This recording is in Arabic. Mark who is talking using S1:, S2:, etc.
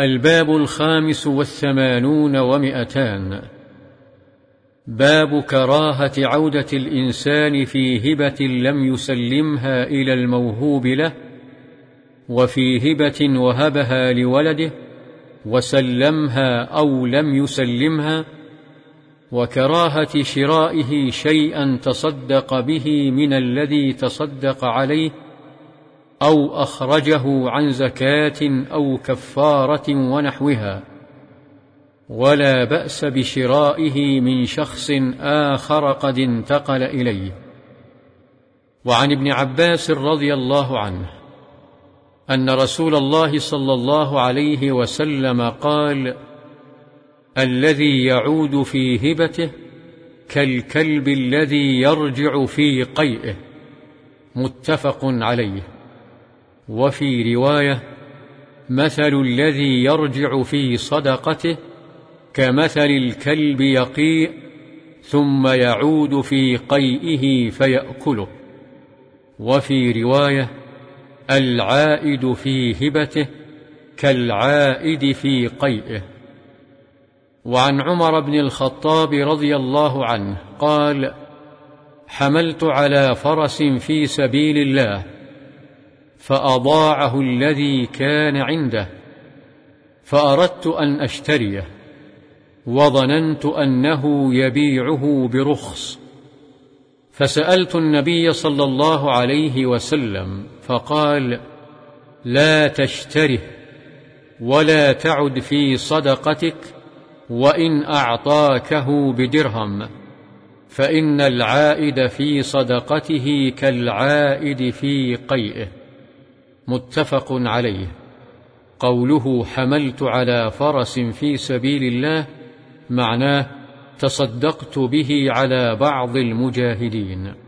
S1: الباب الخامس والثمانون ومئتان. باب كراهة عودة الإنسان في هبة لم يسلمها إلى الموهوب له وفي هبة وهبها لولده وسلمها أو لم يسلمها وكراهة شرائه شيئا تصدق به من الذي تصدق عليه أو أخرجه عن زكاة أو كفارة ونحوها ولا بأس بشرائه من شخص آخر قد انتقل إليه. وعن ابن عباس رضي الله عنه أن رسول الله صلى الله عليه وسلم قال الذي يعود في هبته كالكلب الذي يرجع في قيئه متفق عليه. وفي رواية مثل الذي يرجع في صدقته كمثل الكلب يقيء ثم يعود في قيئه فيأكله. وفي رواية العائد في هبته كالعائد في قيئه. وعن عمر بن الخطاب رضي الله عنه قال حملت على فرس في سبيل الله فأضاعه الذي كان عنده فأردت أن أشتريه وظننت أنه يبيعه برخص. فسألت النبي صلى الله عليه وسلم فقال لا تشتره ولا تعد في صدقتك وإن أعطاكه بدرهم فإن العائد في صدقته كالعائد في قيئه. متفق عليه. قوله حملت على فرس في سبيل الله معناه تصدقت به على بعض المجاهدين.